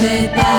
Goodbye.